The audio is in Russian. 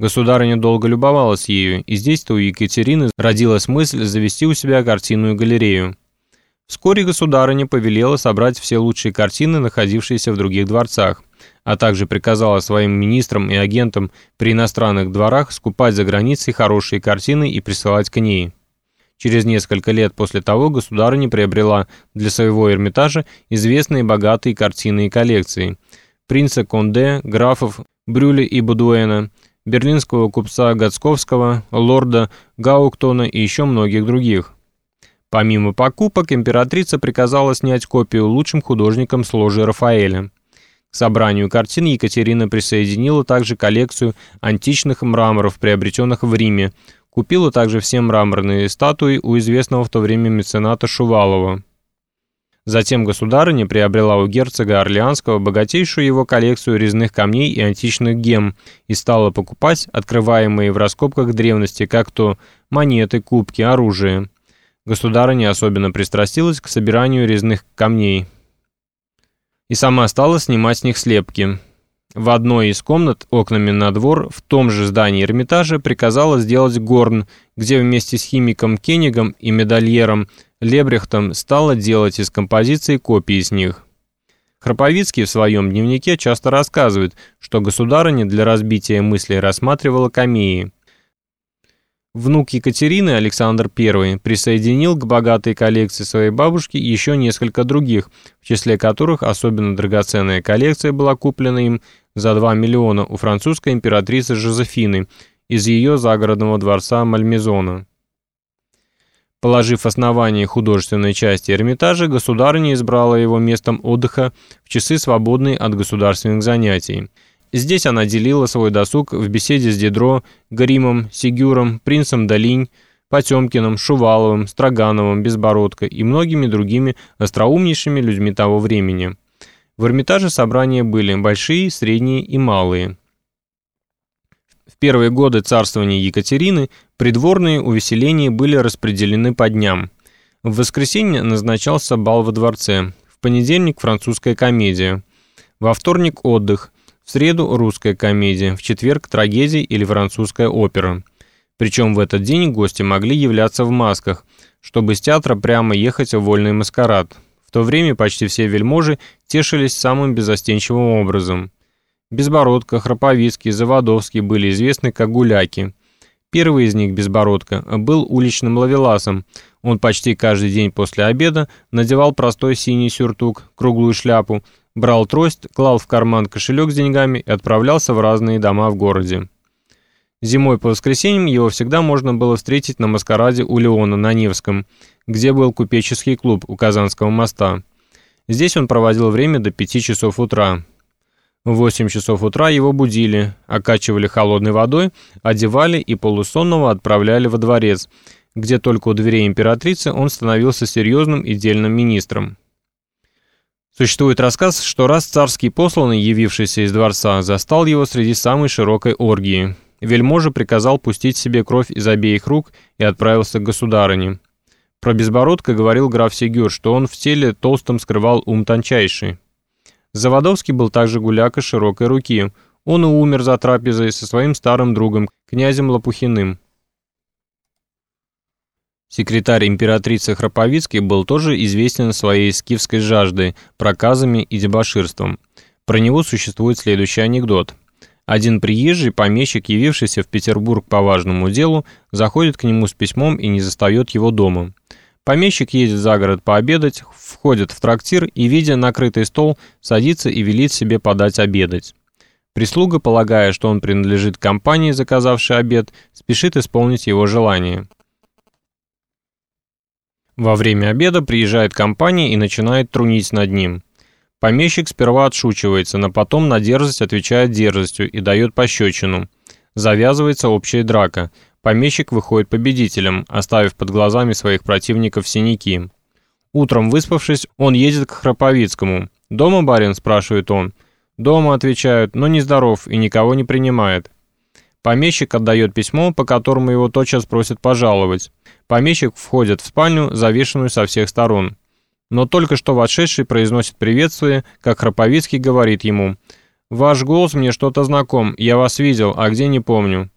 Государыня долго любовалась ею, и здесь-то у Екатерины родилась мысль завести у себя картинную галерею. Вскоре государыня повелела собрать все лучшие картины, находившиеся в других дворцах, а также приказала своим министрам и агентам при иностранных дворах скупать за границей хорошие картины и присылать к ней. Через несколько лет после того государыня приобрела для своего Эрмитажа известные богатые картины и коллекции. Принца Конде, графов Брюля и Будуэна, берлинского купца Гацковского, лорда Гауктона и еще многих других. Помимо покупок, императрица приказала снять копию лучшим художникам с ложи Рафаэля. К собранию картин Екатерина присоединила также коллекцию античных мраморов, приобретенных в Риме, Купила также все мраморные статуи у известного в то время мецената Шувалова. Затем государыня приобрела у герцога Орлеанского богатейшую его коллекцию резных камней и античных гем и стала покупать открываемые в раскопках древности, как то монеты, кубки, оружие. Государыня особенно пристрастилась к собиранию резных камней и сама стала снимать с них слепки. В одной из комнат окнами на двор в том же здании Эрмитажа приказала сделать горн, где вместе с химиком Кеннигом и медальером Лебрехтом стала делать из композиции копии с них. Храповицкий в своем дневнике часто рассказывает, что государыня для разбития мыслей рассматривала камеи. Внук Екатерины, Александр I, присоединил к богатой коллекции своей бабушки еще несколько других, в числе которых особенно драгоценная коллекция была куплена им за 2 миллиона у французской императрицы Жозефины из ее загородного дворца Мальмезона. Положив основание художественной части Эрмитажа, государыня избрала его местом отдыха в часы, свободные от государственных занятий. Здесь она делила свой досуг в беседе с Дедро, Гримом, Сигюром, принцем Долинь, Потемкиным, Шуваловым, Строгановым, Безбородко и многими другими остроумнейшими людьми того времени. В Эрмитаже собрания были большие, средние и малые. Первые годы царствования Екатерины придворные увеселения были распределены по дням. В воскресенье назначался бал во дворце, в понедельник французская комедия, во вторник отдых – в среду русская комедия, в четверг трагедия или французская опера. Причем в этот день гости могли являться в масках, чтобы с театра прямо ехать в вольный маскарад. В то время почти все вельможи тешились самым безостенчивым образом. Безбородко, Храповицкий, Заводовский были известны как гуляки. Первый из них, Безбородко, был уличным лавеласом. Он почти каждый день после обеда надевал простой синий сюртук, круглую шляпу, брал трость, клал в карман кошелек с деньгами и отправлялся в разные дома в городе. Зимой по воскресеньям его всегда можно было встретить на маскараде у Леона на Невском, где был купеческий клуб у Казанского моста. Здесь он проводил время до 5 часов утра. В 8 часов утра его будили, окачивали холодной водой, одевали и полусонного отправляли во дворец, где только у дверей императрицы он становился серьезным и дельным министром. Существует рассказ, что раз царский посланный, явившийся из дворца, застал его среди самой широкой оргии. Вельможа приказал пустить себе кровь из обеих рук и отправился к государыне. Про Безбородка говорил граф Сигюр, что он в теле толстом скрывал ум тончайший. Заводовский был также гуляка широкой руки. Он и умер за трапезой со своим старым другом, князем Лопухиным. Секретарь императрицы Храповицкий был тоже известен своей скифской жаждой, проказами и дебоширством. Про него существует следующий анекдот. Один приезжий помещик, явившийся в Петербург по важному делу, заходит к нему с письмом и не застает его дома. Помещик едет за город пообедать, входит в трактир и, видя накрытый стол, садится и велит себе подать обедать. Прислуга, полагая, что он принадлежит компании, заказавшей обед, спешит исполнить его желание. Во время обеда приезжает компания и начинает трунить над ним. Помещик сперва отшучивается, но потом на дерзость отвечает дерзостью и дает пощечину. Завязывается общая драка. Помещик выходит победителем, оставив под глазами своих противников синяки. Утром выспавшись, он едет к Храповицкому. «Дома, барин?» – спрашивает он. «Дома», – отвечают, но нездоров и никого не принимает. Помещик отдает письмо, по которому его тотчас просят пожаловать. Помещик входит в спальню, завешенную со всех сторон. Но только что вошедший произносит приветствие, как Храповицкий говорит ему «Ваш голос мне что-то знаком, я вас видел, а где не помню».